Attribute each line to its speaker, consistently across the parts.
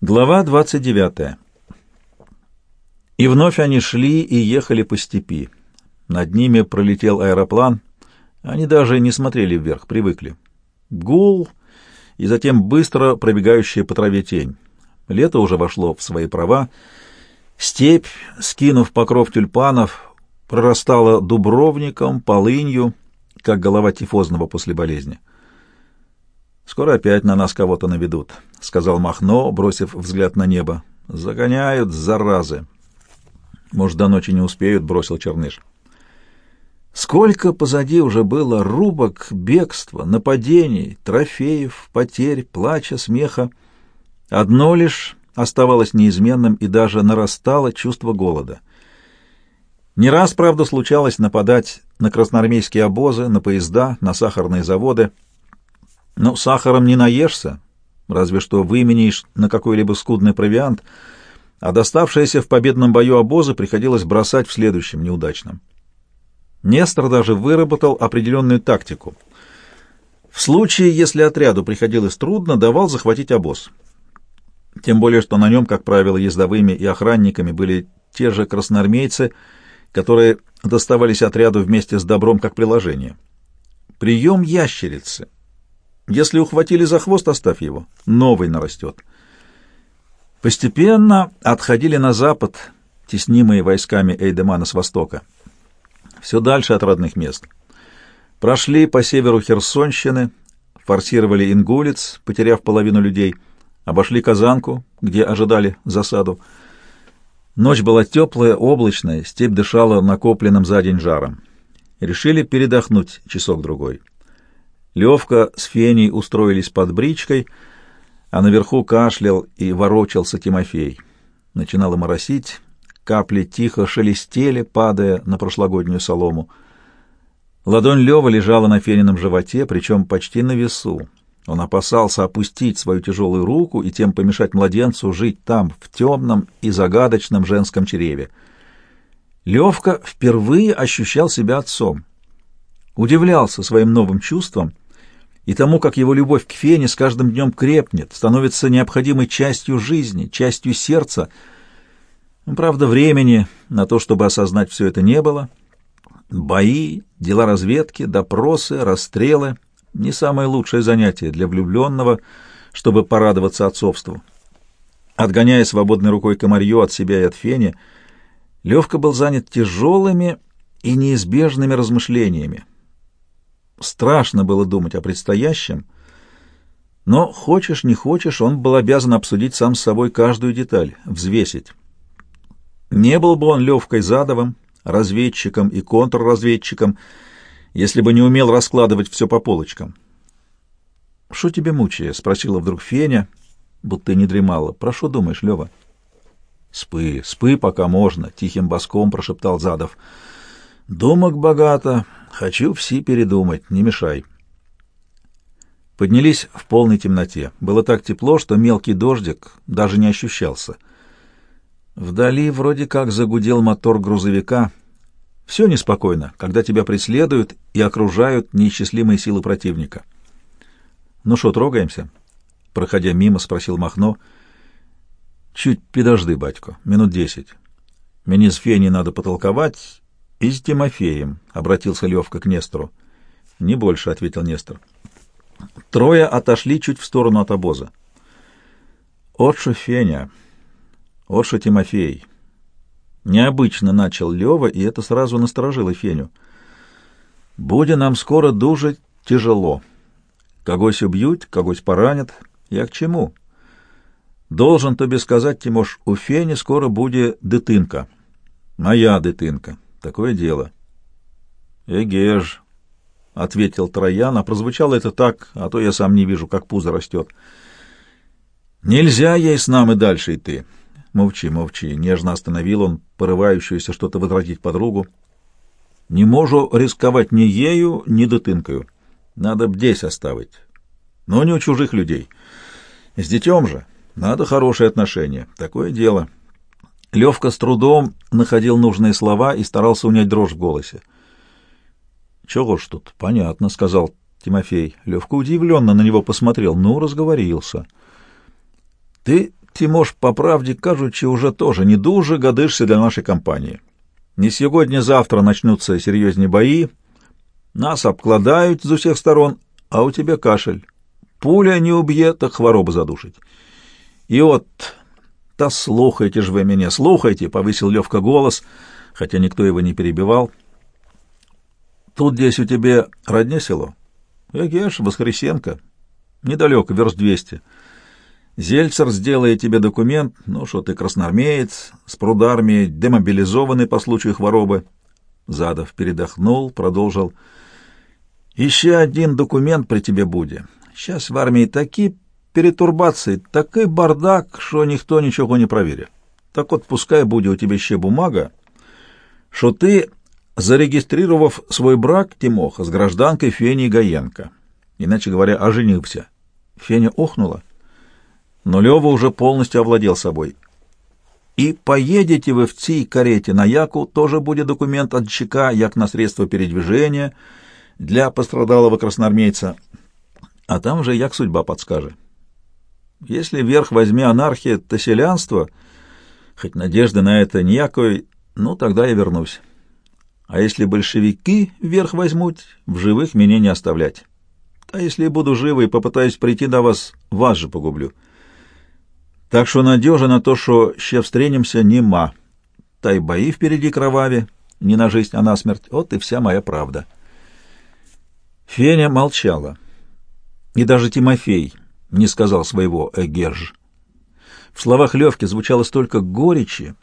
Speaker 1: Глава 29. И вновь они шли и ехали по степи. Над ними пролетел аэроплан. Они даже не смотрели вверх, привыкли. Гул и затем быстро пробегающая по траве тень. Лето уже вошло в свои права. Степь, скинув покров тюльпанов, прорастала дубровником, полынью, как голова тифозного после болезни. «Скоро опять на нас кого-то наведут», — сказал Махно, бросив взгляд на небо. «Загоняют, заразы!» «Может, до ночи не успеют», — бросил Черныш. Сколько позади уже было рубок, бегства, нападений, трофеев, потерь, плача, смеха. Одно лишь оставалось неизменным и даже нарастало чувство голода. Не раз, правда, случалось нападать на красноармейские обозы, на поезда, на сахарные заводы — ну, сахаром не наешься, разве что выменишь на какой-либо скудный провиант, а доставшиеся в победном бою обозы приходилось бросать в следующем неудачном. Нестор даже выработал определенную тактику. В случае, если отряду приходилось трудно, давал захватить обоз. Тем более, что на нем, как правило, ездовыми и охранниками были те же красноармейцы, которые доставались отряду вместе с добром как приложение. Прием ящерицы — если ухватили за хвост, оставь его. Новый нарастет. Постепенно отходили на запад, теснимые войсками Эйдемана с востока. Все дальше от родных мест. Прошли по северу Херсонщины, форсировали Ингулец, потеряв половину людей, обошли Казанку, где ожидали засаду. Ночь была теплая, облачная, степь дышала накопленным за день жаром. Решили передохнуть часок-другой. Левка с Феней устроились под бричкой, а наверху кашлял и ворочался Тимофей. Начинало моросить, капли тихо шелестели, падая на прошлогоднюю солому. Ладонь Лева лежала на Фенином животе, причем почти на весу. Он опасался опустить свою тяжелую руку и тем помешать младенцу жить там, в темном и загадочном женском чреве. Левка впервые ощущал себя отцом. Удивлялся своим новым чувствам — и тому, как его любовь к Фене с каждым днем крепнет, становится необходимой частью жизни, частью сердца. Ну, правда, времени на то, чтобы осознать все это, не было. Бои, дела разведки, допросы, расстрелы — не самое лучшее занятие для влюбленного, чтобы порадоваться отцовству. Отгоняя свободной рукой комарью от себя и от Фени, Левка был занят тяжелыми и неизбежными размышлениями. Страшно было думать о предстоящем, но, хочешь не хочешь, он был обязан обсудить сам с собой каждую деталь, взвесить. Не был бы он Левкой Задовым, разведчиком и контрразведчиком, если бы не умел раскладывать все по полочкам. — Что тебе мучая? — спросила вдруг Феня, будто не дремала. — Про что думаешь, Лева? — Спы, спы, пока можно, — тихим боском прошептал Задов. — Думок богато, Хочу все передумать, не мешай. Поднялись в полной темноте. Было так тепло, что мелкий дождик даже не ощущался. Вдали вроде как загудел мотор грузовика. Все неспокойно, когда тебя преследуют и окружают неисчислимые силы противника. «Ну что, трогаемся?» Проходя мимо, спросил Махно. «Чуть подожди, батько, минут десять. Мне с Феней надо потолковать, «И с Тимофеем», — обратился Левка к Нестору. «Не больше», — ответил Нестор. Трое отошли чуть в сторону от обоза. «Отша Феня, Отша Тимофей». Необычно начал Лева, и это сразу насторожило Феню. «Буде нам скоро дуже тяжело. Когось убьют, когось поранят. Я к чему? Должен тобі сказать, Тимош, у Фені скоро буде дитинка. Моя дитинка. Такое дело. Эгеж, — ответил Троян, а прозвучало это так, а то я сам не вижу, как пузо растет. Нельзя ей с нами дальше идти. Молчи, молчи, — нежно остановил он порывающуюся что-то возразить подругу. Не можу рисковать ни ею, ни дитинкою. Надо бдесь оставить. Но не у чужих людей. С детем же надо хорошие отношения. Такое дело. — Левка с трудом находил нужные слова и старался унять дрожь в голосе. «Чего ж тут? Понятно», — сказал Тимофей. Левка удивленно на него посмотрел. «Ну, разговорился». «Ты, Тимош, по правде кажучи, уже тоже не дуже годишься для нашей компании. Не сегодня-завтра начнутся серьезные бои, нас обкладают з усіх сторон, а у тебя кашель. Пуля не уб'є, так хвороба задушить. И вот, та слухайте ж вы меня, слухайте, — повысил Левка голос, хотя никто его не перебивал. Тут здесь у тебя родне село? Эгеш, Воскресенко. Недалеко, верст двести. Зельцер сделает тебе документ, ну что ты красноармеец, с прудармией, демобилизованный по случаю хворобы. Задов передохнул, продолжил. Еще один документ при тебе будет. Сейчас в армии такие перетурбации, такой бардак, что никто ничего не проверит. Так вот, пускай будет у тебя еще бумага, что ты, зарегистрировав свой брак, Тимоха, с гражданкой Феней Гаенко, иначе говоря, оженился. Феня охнула, но Лева уже полностью овладел собой. И поедете вы в цій карете на Яку, тоже будет документ от ЧК, як на средство передвижения для пострадалого красноармейца. А там же як судьба подскажет. Если верх возьми анархия, то селянство, хоть надежды на это никакой, ну, тогда я вернусь. А если большевики вверх возьмут, в живых меня не оставлять. А если буду живый и попытаюсь прийти до вас, вас же погублю. Так что надежа на то, что ще встретимся, нема. Та и бои впереди кровави, не на жизнь, а на смерть. Вот и вся моя правда. Феня молчала. И даже Тимофей не сказал своего «эгерж». В словах Левки звучало столько горечи,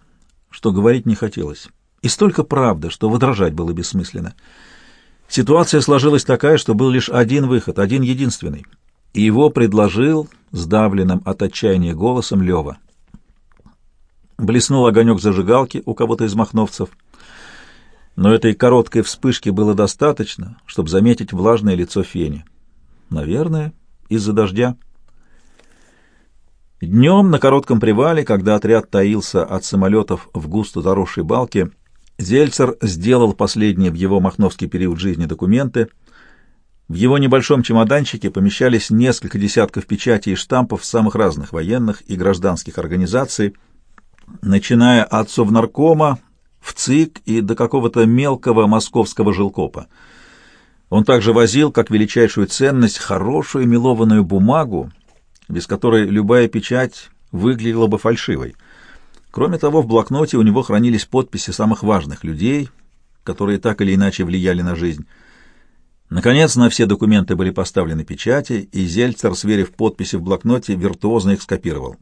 Speaker 1: что говорить не хотелось, и столько правды, что возражать было бессмысленно. Ситуация сложилась такая, что был лишь один выход, один единственный, и его предложил сдавленным от отчаяния голосом Лева. Блеснул огонек зажигалки у кого-то из махновцев, но этой короткой вспышки было достаточно, чтобы заметить влажное лицо Фени. Наверное, из-за дождя. Днем на коротком привале, когда отряд таился от самолетов в густо заросшей балке, Зельцер сделал последние в его махновский период жизни документы. В его небольшом чемоданчике помещались несколько десятков печатей и штампов самых разных военных и гражданских организаций, начиная от Совнаркома, в ЦИК и до какого-то мелкого московского жилкопа. Он также возил, как величайшую ценность, хорошую мелованную бумагу, без которой любая печать выглядела бы фальшивой. Кроме того, в блокноте у него хранились подписи самых важных людей, которые так или иначе влияли на жизнь. Наконец, на все документы были поставлены печати, и Зельцер, сверив подписи в блокноте, виртуозно их скопировал.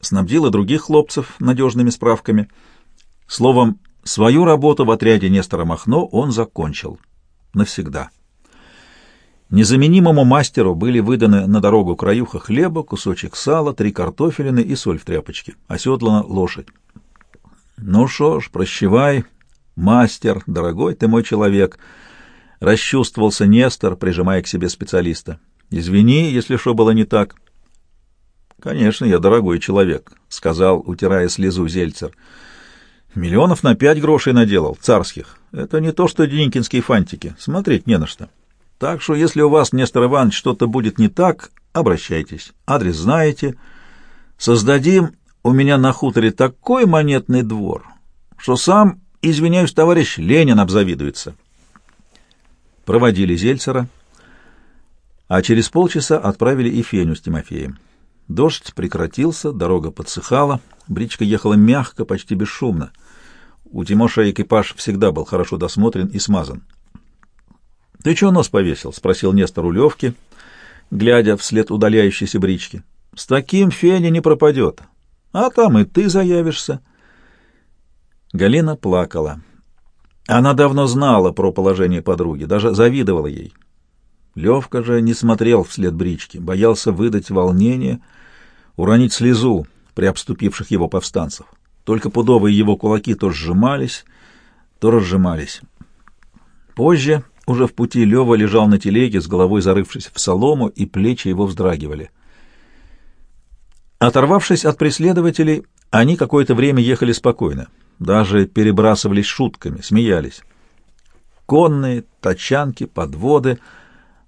Speaker 1: Снабдил и других хлопцев надежными справками. Словом, свою работу в отряде Нестора Махно он закончил. Навсегда. Незаменимому мастеру были выданы на дорогу краюха хлеба, кусочек сала, три картофелины и соль в тряпочке, оседлана лошадь. «Ну что ж, прощевай, мастер, дорогой ты мой человек», — расчувствовался Нестор, прижимая к себе специалиста. «Извини, если что было не так». «Конечно, я дорогой человек», — сказал, утирая слезу Зельцер. «Миллионов на пять грошей наделал, царских. Это не то, что денькинские фантики. Смотреть не на что». Так что, если у вас, Нестор Иванович, что-то будет не так, обращайтесь. Адрес знаете. Создадим у меня на хуторе такой монетный двор, что сам, извиняюсь, товарищ Ленин обзавидуется. Проводили Зельцера, а через полчаса отправили и Феню с Тимофеем. Дождь прекратился, дорога подсыхала, бричка ехала мягко, почти бесшумно. У Тимоша экипаж всегда был хорошо досмотрен и смазан. — Ты чего нос повесил? — спросил Нестор у Левки, глядя вслед удаляющейся брички. — С таким Феня не пропадет. А там и ты заявишься. Галина плакала. Она давно знала про положение подруги, даже завидовала ей. Левка же не смотрел вслед брички, боялся выдать волнение, уронить слезу при обступивших его повстанцев. Только пудовые его кулаки то сжимались, то разжимались. Позже уже в пути Лева лежал на телеге, с головой зарывшись в солому, и плечи его вздрагивали. Оторвавшись от преследователей, они какое-то время ехали спокойно, даже перебрасывались шутками, смеялись. Конные, тачанки, подводы,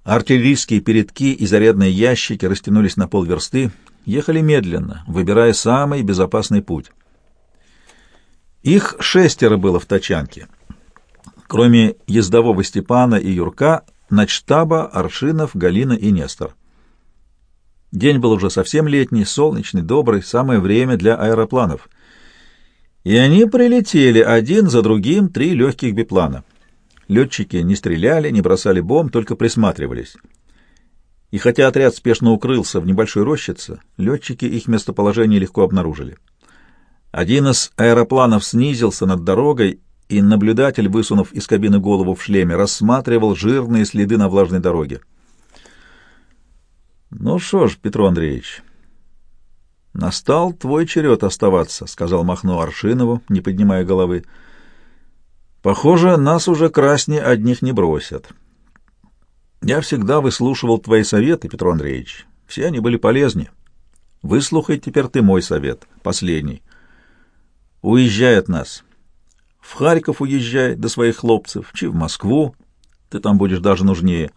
Speaker 1: артиллерийские передки и зарядные ящики растянулись на полверсты, ехали медленно, выбирая самый безопасный путь. Их шестеро было в тачанке. Кроме ездового Степана и Юрка, начштаба, Аршинов, Галина и Нестор. День был уже совсем летний, солнечный, добрый, самое время для аэропланов. И они прилетели один за другим три легких биплана. Летчики не стреляли, не бросали бомб, только присматривались. И хотя отряд спешно укрылся в небольшой рощице, летчики их местоположение легко обнаружили. Один из аэропланов снизился над дорогой, и наблюдатель, высунув из кабины голову в шлеме, рассматривал жирные следы на влажной дороге. «Ну что ж, Петр Андреевич, настал твой черед оставаться», — сказал Махно Аршинову, не поднимая головы. «Похоже, нас уже красни одних не бросят». Я всегда выслушивал твои советы, Петр Андреевич. Все они были полезны. Выслухай теперь ты мой совет, последний. Уезжай от нас. В Харьков уезжай до своих хлопцев, чи в Москву. Ты там будешь даже нужнее.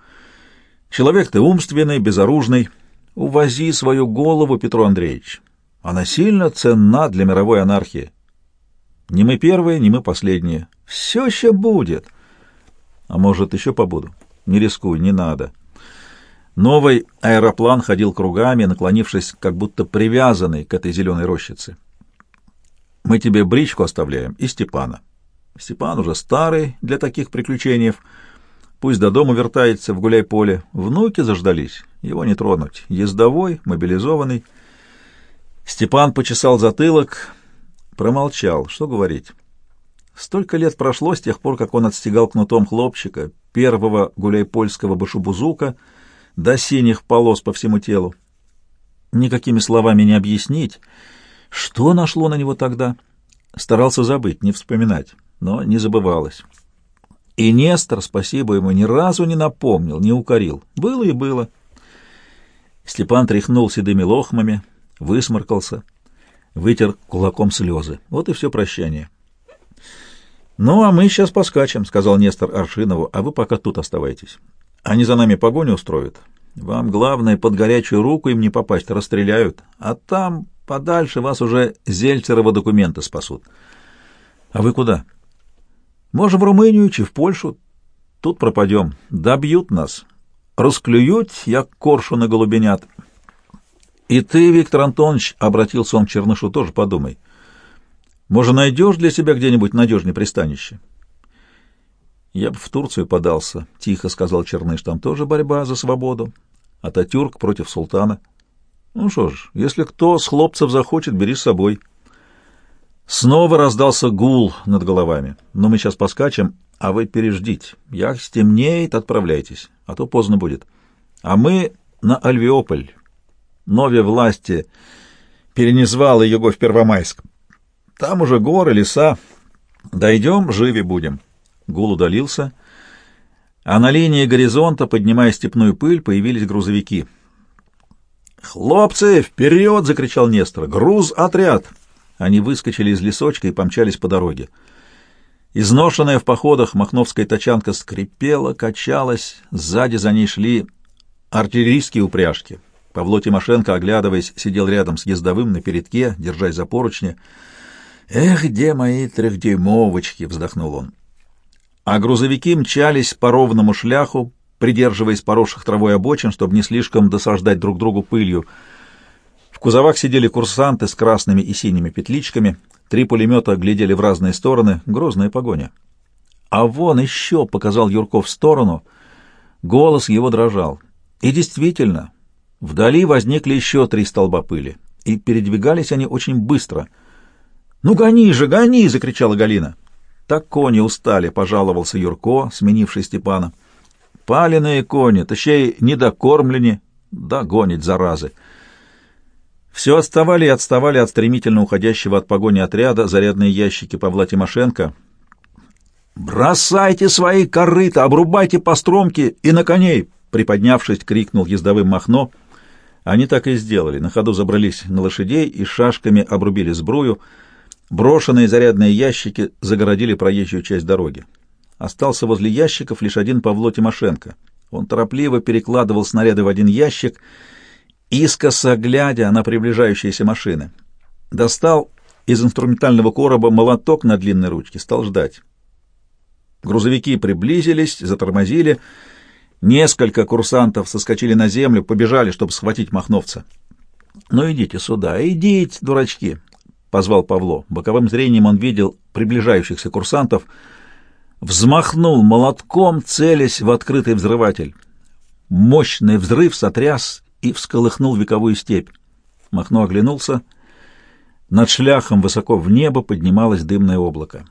Speaker 1: Человек ты умственный, безоружный. Увози свою голову, Петр Андреевич. Она сильно ценна для мировой анархии. Не мы первые, не мы последние. Все еще будет. А может, еще побуду. Не рискуй, не надо. Новый аэроплан ходил кругами, наклонившись, как будто привязанный к этой зеленой рощице. Мы тебе бричку оставляем и Степана. Степан уже старый для таких приключений. Пусть до дома вертается в гуляй-поле. Внуки заждались, его не тронуть. Ездовой, мобилизованный. Степан почесал затылок, промолчал. Что говорить? Столько лет прошло с тех пор, как он отстегал кнутом хлопчика, первого гуляйпольского башубузука, до синих полос по всему телу. Никакими словами не объяснить, что нашло на него тогда. Старался забыть, не вспоминать, но не забывалось. И Нестор, спасибо ему, ни разу не напомнил, не укорил. Было и было. Степан тряхнул седыми лохмами, высморкался, вытер кулаком слезы. Вот и все прощание. «Ну, а мы сейчас поскачем», — сказал Нестор Аршинову, — «а вы пока тут оставайтесь. Они за нами погоню устроят. Вам главное под горячую руку им не попасть, расстреляют, а там подальше вас уже Зельцерова документы спасут». «А вы куда?» «Можем в Румынию, чи в Польшу. Тут пропадем. Добьют нас. Расклюют, як коршуны голубенят». «И ты, Виктор Антонович, — обратился он к Чернышу, — тоже подумай». Может, найдешь для себя где-нибудь надежное пристанище? Я бы в Турцию подался, — тихо сказал Черныш. Там тоже борьба за свободу. Ататюрк против султана. Ну что ж, если кто с хлопцев захочет, бери с собой. Снова раздался гул над головами. Но мы сейчас поскачем, а вы переждите. Як стемнеет, отправляйтесь, а то поздно будет. А мы на Альвеополь. Нове власти перенезвал ее в Первомайск. Там уже горы, леса. Дойдем, живи будем. Гул удалился, а на линии горизонта, поднимая степную пыль, появились грузовики. «Хлопцы, вперед!» — закричал Нестор. «Груз, отряд!» Они выскочили из лесочка и помчались по дороге. Изношенная в походах махновская тачанка скрипела, качалась, сзади за ней шли артиллерийские упряжки. Павло Тимошенко, оглядываясь, сидел рядом с ездовым на передке, держась за поручни — «Эх, где мои трехдюймовочки!» — вздохнул он. А грузовики мчались по ровному шляху, придерживаясь поросших травой обочин, чтобы не слишком досаждать друг другу пылью. В кузовах сидели курсанты с красными и синими петличками, три пулемета глядели в разные стороны, грозная погоня. «А вон еще!» — показал Юрков в сторону. Голос его дрожал. И действительно, вдали возникли еще три столба пыли, и передвигались они очень быстро — «Ну гони же, гони!» — закричала Галина. «Так кони устали», — пожаловался Юрко, сменивший Степана. «Паленые кони, точнее, недокормлены, да гонить, заразы!» Все отставали и отставали от стремительно уходящего от погони отряда зарядные ящики Павла Тимошенко. «Бросайте свои корыта, обрубайте постромки и на коней!» Приподнявшись, крикнул ездовым Махно. Они так и сделали. На ходу забрались на лошадей и шашками обрубили сбрую — Брошенные зарядные ящики загородили проезжую часть дороги. Остался возле ящиков лишь один Павло Тимошенко. Он торопливо перекладывал снаряды в один ящик искоса глядя на приближающиеся машины. Достал из инструментального короба молоток на длинной ручке, стал ждать. Грузовики приблизились, затормозили. Несколько курсантов соскочили на землю, побежали, чтобы схватить махновца. «Ну идите сюда, идите, дурачки!» — позвал Павло. Боковым зрением он видел приближающихся курсантов, взмахнул молотком, целясь в открытый взрыватель. Мощный взрыв сотряс и всколыхнул вековую степь. Махно оглянулся. Над шляхом высоко в небо поднималось дымное облако.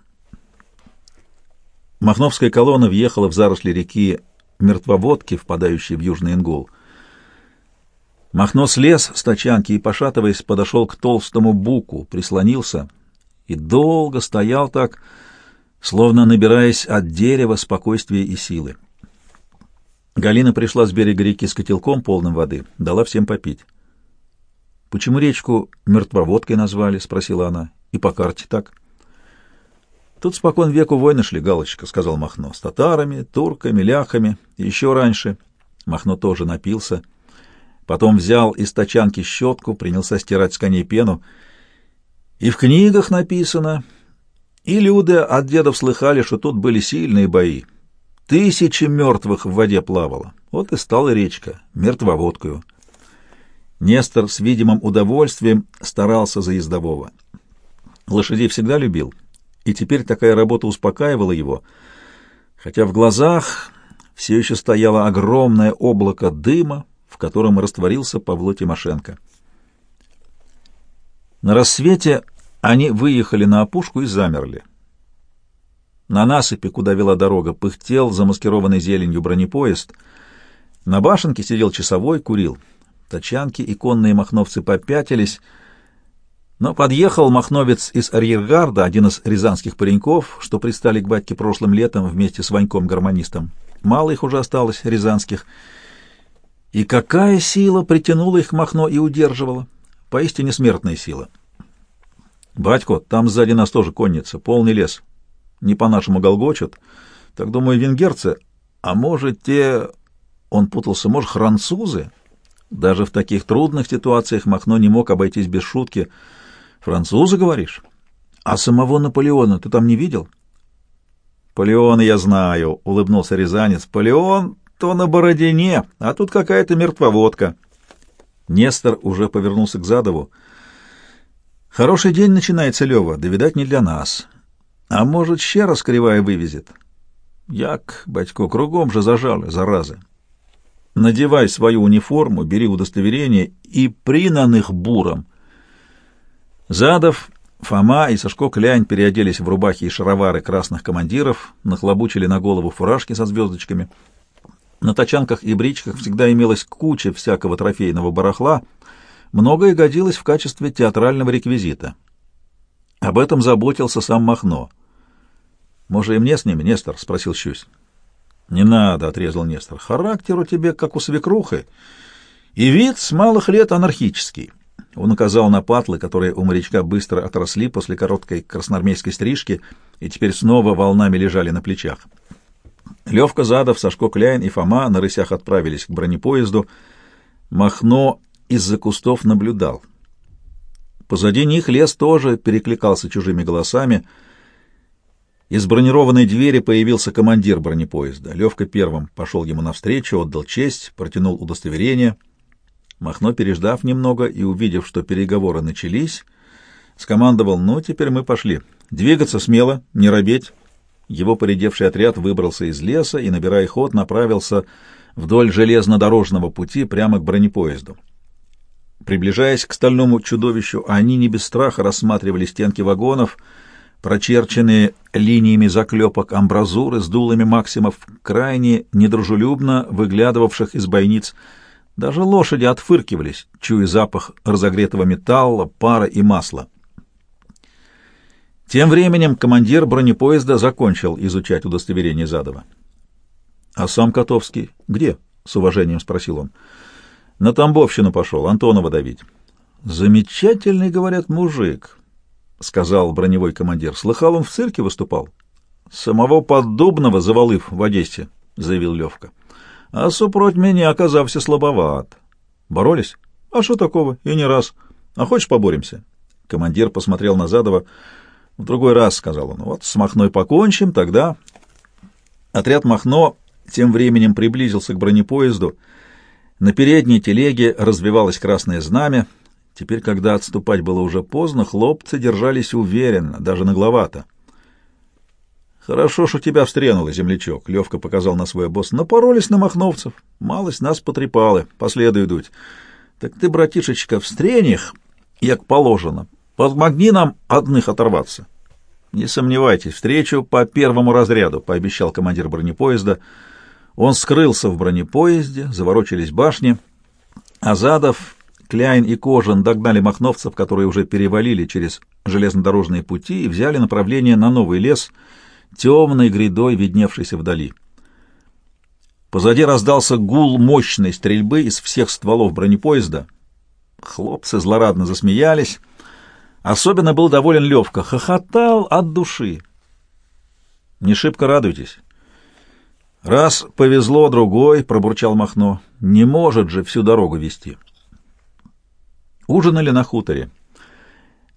Speaker 1: Махновская колонна въехала в заросли реки Мертвоводки, впадающей в Южный Ингул. Махно слез с тачанки и, пошатываясь, подошел к толстому буку, прислонился и долго стоял так, словно набираясь от дерева спокойствия и силы. Галина пришла с берега реки с котелком, полным воды, дала всем попить. «Почему речку мертвоводкой назвали?» — спросила она. «И по карте так». «Тут спокон веку войны шли, Галочка», — сказал Махно, — «с татарами, турками, ляхами, еще раньше». Махно тоже напился. Потом взял из тачанки щетку, принялся стирать с коней пену. И в книгах написано, и люди от дедов слыхали, что тут были сильные бои. Тысячи мертвых в воде плавало. Вот и стала речка, мертвоводкою. Нестор с видимым удовольствием старался за ездового. Лошадей всегда любил, и теперь такая работа успокаивала его, хотя в глазах все еще стояло огромное облако дыма, в котором растворился Павло Тимошенко. На рассвете они выехали на опушку и замерли. На насыпи, куда вела дорога, пыхтел замаскированный зеленью бронепоезд. На башенке сидел часовой, курил. Тачанки и конные махновцы попятились, но подъехал махновец из арьергарда, один из рязанских пареньков, что пристали к батьке прошлым летом вместе с Ваньком-гармонистом. Мало их уже осталось, рязанских. И какая сила притянула их Махно и удерживала? Поистине смертная сила. «Батько, там сзади нас тоже конница, полный лес. Не по-нашему голгочут. Так, думаю, венгерцы, а может, те...» Он путался, может, французы? Даже в таких трудных ситуациях Махно не мог обойтись без шутки. «Французы, говоришь? А самого Наполеона ты там не видел?» «Полеона я знаю», — улыбнулся Рязанец. «Полеон то на Бородине, а тут какая-то мертвоводка». Нестор уже повернулся к Задову. Хороший день начинается, Лева, да, видать, не для нас. А может, ще раз кривая вывезет? Як, батько, кругом же зажали, заразы. Надевай свою униформу, бери удостоверение и принаных буром. Задов, Фома и Сашко Клянь переоделись в рубахи и шаровары красных командиров, нахлобучили на голову фуражки со звездочками. На тачанках и бричках всегда имелась куча всякого трофейного барахла — многое годилось в качестве театрального реквизита. Об этом заботился сам Махно. «Может, и мне с ними, Нестор?» — спросил Щусь. «Не надо», — отрезал Нестор. «Характер у тебя, как у свекрухи, и вид с малых лет анархический». Он указал на патлы, которые у морячка быстро отросли после короткой красноармейской стрижки и теперь снова волнами лежали на плечах. Левка Задов, Сашко Кляйн и Фома на рысях отправились к бронепоезду. Махно из-за кустов наблюдал. Позади них лес тоже перекликался чужими голосами. Из бронированной двери появился командир бронепоезда. Левка первым пошел ему навстречу, отдал честь, протянул удостоверение. Махно, переждав немного и увидев, что переговоры начались, скомандовал «Ну, теперь мы пошли. Двигаться смело, не робеть». Его поредевший отряд выбрался из леса и, набирая ход, направился вдоль железнодорожного пути прямо к бронепоезду. Приближаясь к стальному чудовищу, они не без страха рассматривали стенки вагонов, прочерченные линиями заклепок амбразуры с дулами максимов, крайне недружелюбно выглядывавших из бойниц. Даже лошади отфыркивались, чуя запах разогретого металла, пара и масла. Тем временем командир бронепоезда закончил изучать удостоверение Задова. — А сам Котовский где? — с уважением спросил он. — на Тамбовщину пошел, Антонова давить. Замечательный, говорят, мужик, — сказал броневой командир. Слыхал, он в цирке выступал? Самого подобного завалыв в Одессе, — заявил Левка. А супроть меня оказался слабоват. Боролись? А что такого? И не раз. А хочешь поборемся? Командир посмотрел на Задова. В другой раз, — сказал он. Вот с Махной покончим, тогда... Отряд Махно тем временем приблизился к бронепоезду. На передней телеге развивалось красное знамя. Теперь, когда отступать было уже поздно, хлопцы держались уверенно, даже нагловато. «Хорошо, что тебя встренуло, землячок», — Левка показал на свой обоз. «Напоролись на махновцев. Малость нас потрепалы. Последуй дуть. Так ты, братишечка, встрень их, як положено. Подмогни нам одних оторваться». «Не сомневайтесь, встречу по первому разряду», — пообещал командир бронепоезда. Он скрылся в бронепоезде, заворочились башни. Азадов, Кляйн и Кожан догнали махновцев, которые уже перевалили через железнодорожные пути и взяли направление на новый лес — темной грядой, видневшейся вдали. Позади раздался гул мощной стрельбы из всех стволов бронепоезда. Хлопцы злорадно засмеялись. Особенно был доволен Левка, хохотал от души. «Не шибко радуйтесь». «Раз повезло, другой», — пробурчал Махно, — «не может же всю дорогу вести». Ужинали на хуторе.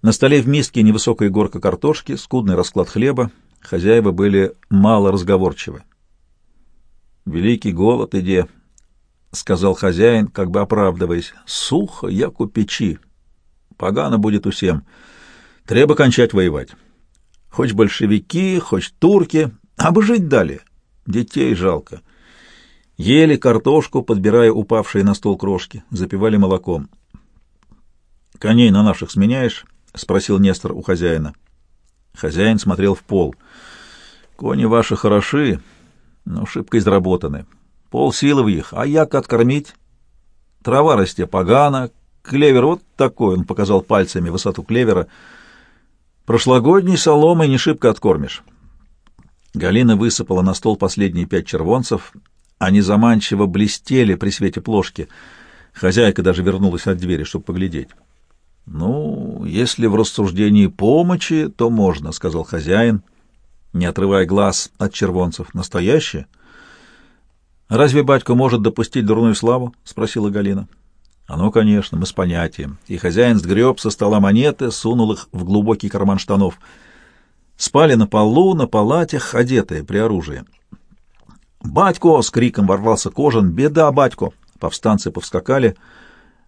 Speaker 1: На столе в миске невысокая горка картошки, скудный расклад хлеба, Хозяева были мало разговорчивы. «Великий голод иде», — сказал хозяин, как бы оправдываясь. «Сухо, як у печи. Погано будет усем. Треба кончать воевать. Хоть большевики, хоть турки, а бы дали. Детей жалко». Ели картошку, подбирая упавшие на стол крошки, запивали молоком. «Коней на наших сменяешь?» — спросил Нестор у хозяина. Хозяин смотрел в пол. «Кони ваши хороши, но шибко изработаны. Пол силы в них, а як откормить? Трава расте погано, клевер вот такой, он показал пальцами высоту клевера. Прошлогодней соломой не шибко откормишь». Галина высыпала на стол последние пять червонцев. Они заманчиво блестели при свете плошки. Хозяйка даже вернулась от двери, чтобы поглядеть. «Ну, если в рассуждении помощи, то можно», — сказал хозяин, не отрывая глаз от червонцев. «Настоящее?» «Разве батько может допустить дурную славу?» — спросила Галина. «А ну, конечно, мы с понятием». И хозяин сгреб со стола монеты, сунул их в глубокий карман штанов. Спали на полу, на палатях, одетые, при оружии. «Батько!» — с криком ворвался кожан. «Беда, батько!» Повстанцы повскакали.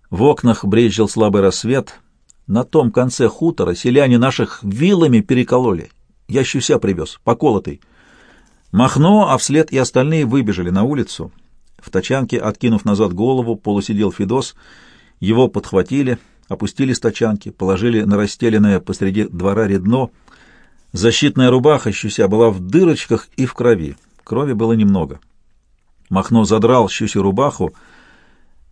Speaker 1: В окнах брезжил слабый рассвет — на том конце хутора селяне наших вилами перекололи. Я щуся привез, поколотый. Махно, а вслед и остальные выбежали на улицу. В тачанке, откинув назад голову, полусидел Федос. Его подхватили, опустили с тачанки, положили на расстеленное посреди двора редно. Защитная рубаха щуся была в дырочках и в крови. Крови было немного. Махно задрал щусю рубаху,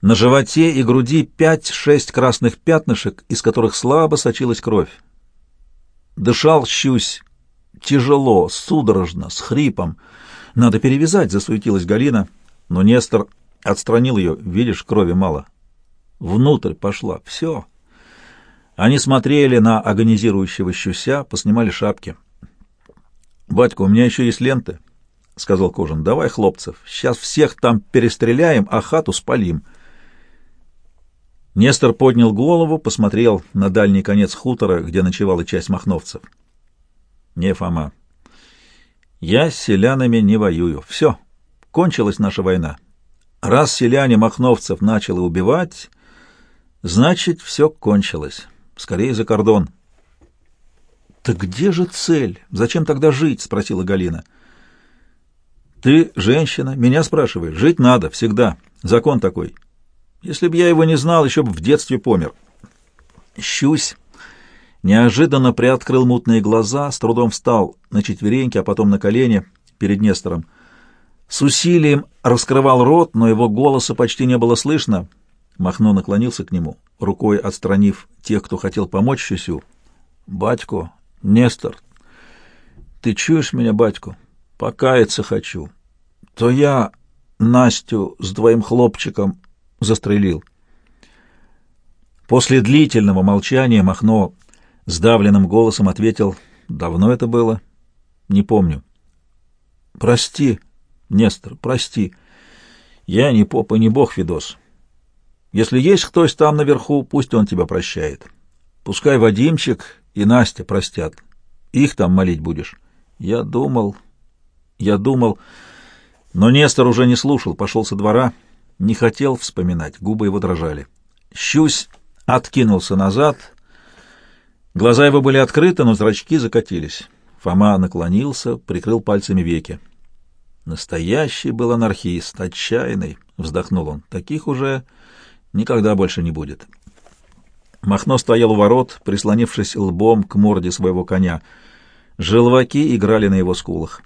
Speaker 1: на животе и груди пять-шесть красных пятнышек, из которых слабо сочилась кровь. Дышал щусь тяжело, судорожно, с хрипом. «Надо перевязать», — засуетилась Галина, но Нестор отстранил ее. «Видишь, крови мало». Внутрь пошла. Все. Они смотрели на агонизирующего щуся, поснимали шапки. «Батька, у меня еще есть ленты», — сказал Кожин. «Давай, хлопцев, сейчас всех там перестреляем, а хату спалим». Нестор поднял голову, посмотрел на дальний конец хутора, где ночевала часть махновцев. «Не, Фома, я с селянами не воюю. Все, кончилась наша война. Раз селяне махновцев начали убивать, значит, все кончилось. Скорее за кордон». «Так где же цель? Зачем тогда жить?» — спросила Галина. «Ты женщина, меня спрашиваешь. Жить надо, всегда. Закон такой». Если б я его не знал, еще бы в детстве помер. Щусь неожиданно приоткрыл мутные глаза, с трудом встал на четвереньки, а потом на колени перед Нестором. С усилием раскрывал рот, но его голоса почти не было слышно. Махно наклонился к нему, рукой отстранив тех, кто хотел помочь Щусю. «Батько, Нестор, ты чуешь меня, батько? Покаяться хочу. То я Настю с твоим хлопчиком застрелил. После длительного молчания Махно сдавленным голосом ответил, «Давно это было? Не помню». «Прости, Нестор, прости. Я не попа, не бог, Федос. Если есть кто-то там наверху, пусть он тебя прощает. Пускай Вадимчик и Настя простят. Их там молить будешь. Я думал, я думал... Но Нестор уже не слушал, пошел со двора, не хотел вспоминать, губы его дрожали. Щусь откинулся назад, глаза его были открыты, но зрачки закатились. Фома наклонился, прикрыл пальцами веки. Настоящий был анархист, отчаянный, вздохнул он. Таких уже никогда больше не будет. Махно стоял у ворот, прислонившись лбом к морде своего коня. Желваки играли на его скулах.